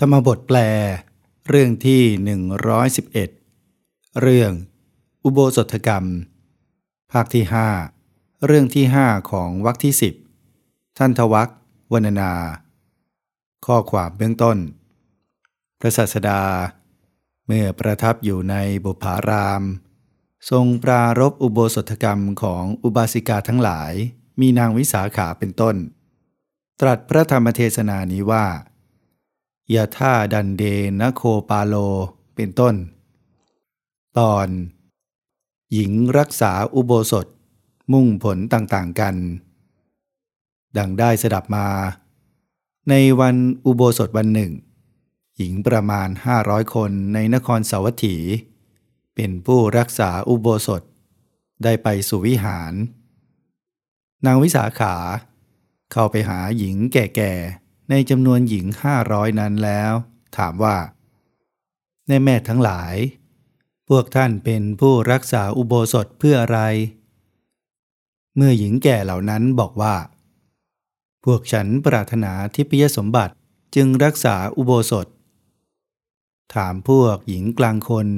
ธรรมบทแปล เรื่องที่ 111 เรื่อง อุโบสถกรรม ภาคที่ 5 เรื่องที่ 5 ของวรรคที่ 10 ท่านทวักวรรณนา ข้อความเบื้องต้น พระศาสดา เมื่อประทับอยู่ในบุพาราม ทรงปรารบอุโบสถกรรมของอุบาสิกาทั้งหลาย มีนางวิสาขาเป็นต้น ตรัสพระธรรมเทศนานี้ว่า ยาท่าดันเดนโคปาโล เป็นต้น ตอน หญิงรักษาอุโบสถ มุ่งผลต่างๆกัน ดังได้สดับมา ในวันอุโบสถวันหนึ่ง หญิงประมาณห้าร้อยคนในนครสาวัตถี เป็นผู้รักษาอุโบสถ ได้ไปสู่วิหาร นางวิสาขา เข้าไปหาหญิงแก่ๆ ในจำนวนหญิงห้าร้อยนั้นแล้ว ถามว่าในแม่ทั้งหลาย พวกท่านเป็นผู้รักษาอุโบสถเพื่ออะไร เมื่อหญิงแก่เหล่านั้นบอกว่า พวกฉันปรารถนาทิพยสมบัติจึงรักษาอุโบสถ ถามพวกหญิงกลางคน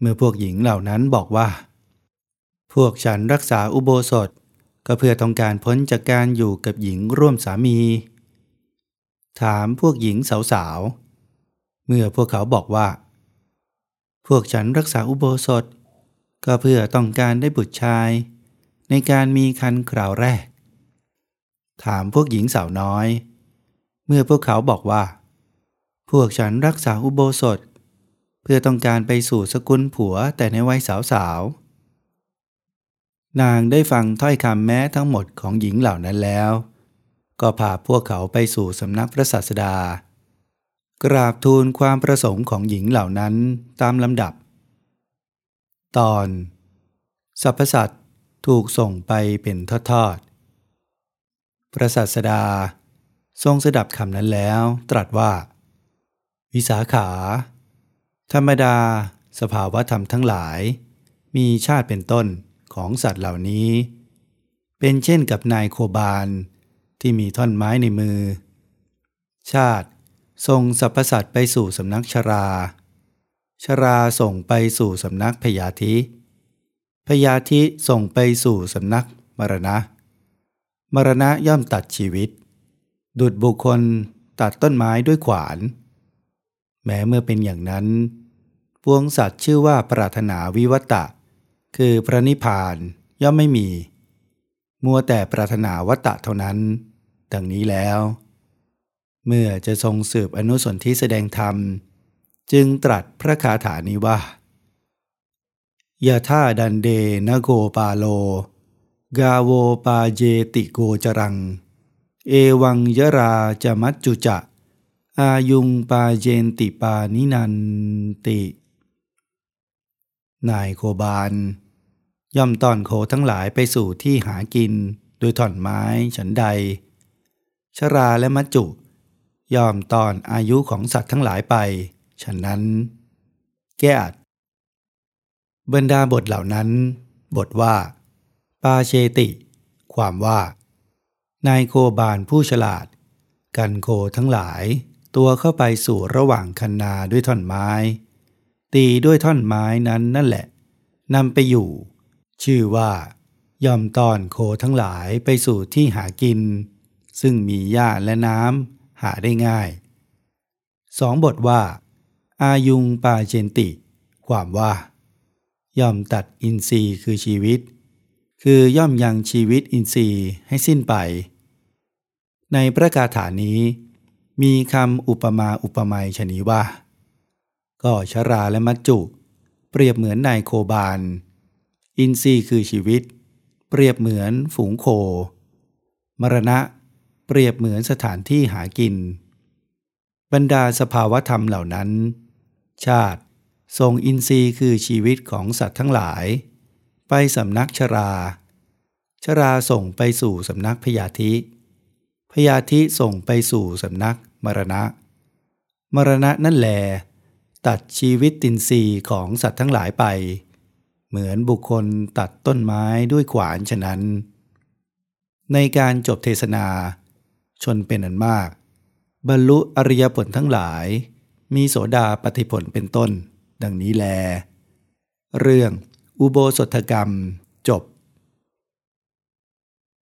เมื่อพวกหญิงเหล่านั้นบอกว่า พวกฉันรักษาอุโบสถก็เพื่อต้องการพ้นจากการอยู่กับหญิงร่วมสามี ถามพวกหญิงสาวๆ เมื่อพวกเขาบอกว่า พวกฉันรักษาอุโบสถ ก็เพื่อต้องการได้บุตรชาย ในการมีคันคราวแรก ถามพวกหญิงสาวน้อย เมื่อพวกเขาบอกว่า พวกฉันรักษาอุโบสถ เพื่อต้องการไปสู่สกุลผัวแต่ในวัยสาวๆ นางได้ฟังถ้อยคำแม้ทั้งหมดของหญิงเหล่านั้นแล้ว ก็พาพวกเขาไปสู่สำนักพระศาสดา กราบทูลความประสงค์ของหญิงเหล่านั้นตามลำดับ ตอนสรรพสัตว์ถูกส่งไปเป็นทอดๆ พระศาสดา ทรงสดับคำนั้นแล้วตรัสว่า วิสาขา ธรรมดาสภาวะธรรมทั้งหลาย มีชาติเป็นต้นของสัตว์เหล่านี้ เป็นเช่นกับนายโคบาล ที่มีท่อนไม้ในมือ ชาติส่งสรรพสัตว์ไปสู่สำนักชรา ชราส่งไปสู่สำนักพยาธิพยาธิส่งไปสู่สำนักมรณะ มรณะย่อมตัดชีวิต ดุดบุคคลตัดต้นไม้ด้วยขวาน แม้เมื่อเป็นอย่างนั้น พวงสัตว์ชื่อว่าปรารถนาวิวัตะ คือพระนิพพานย่อมไม่มี มัวแต่ปรารถนาวัตตะเท่านั้น ดังนี้แล้ว เมื่อจะทรงสืบอนุสนที่แสดงธรรม จึงตรัสพระคาถานี้ว่ายาท่าดันเดนโกปาโล กาโวปาเจติโกจรัง เอวังยราจะมัจจุจะ อายุงปาเจนติปานินันติ นายโคบาล ย่อมตอนโคทั้งหลายไปสู่ที่หากินโดยถ่อนไม้ฉันใด ชราและมัจจุยอมตอนอายุของสัตว์ทั้งหลายไป ฉะนั้น แก้ดบรรดาบทเหล่านั้น บทว่า ปาเชติ ความว่า นายโคบานผู้ฉลาด กันโคทั้งหลาย ตัวเข้าไปสู่ระหว่างคันนาด้วยท่อนไม้ ตีด้วยท่อนไม้นั้นนั่นแหละนำไปอยู่ ชื่อว่า ยอมตอนโคทั้งหลายไปสู่ที่หากิน ซึ่งมีหญ้าและน้ำหาได้ง่ายสองบทว่า อายุงปาเจนติ ความว่า ย่อมตัดอินทรีย์คือชีวิต คือย่อมยังชีวิตอินทรีย์ให้สิ้นไป ในพระคาถานี้ มีคำอุปมาอุปไมยชนีว่า ก็ชราและมัจจุ เปรียบเหมือนนายโคบาล อินทรีย์คือชีวิต เปรียบเหมือนฝูงโค มรณะ เปรียบเหมือนสถานที่หากิน บรรดาสภาวธรรมเหล่านั้น ชาติทรงอินทรีย์คือชีวิตของสัตว์ทั้งหลาย ไปสำนักชรา ชราส่งไปสู่สำนักพยาธิ พยาธิส่งไปสู่สำนักมรณะ มรณะนั่นแหลตัดชีวิตตินทรีย์ของสัตว์ทั้งหลายไป เหมือนบุคคลตัดต้นไม้ด้วยขวานฉะนั้น ในการจบเทศนา ชนเป็นอันมาก บรรลุอริยผลทั้งหลาย มีโสดาปฏิผลเป็นต้น ดังนี้แล เรื่องอุโบสถกรรมจบ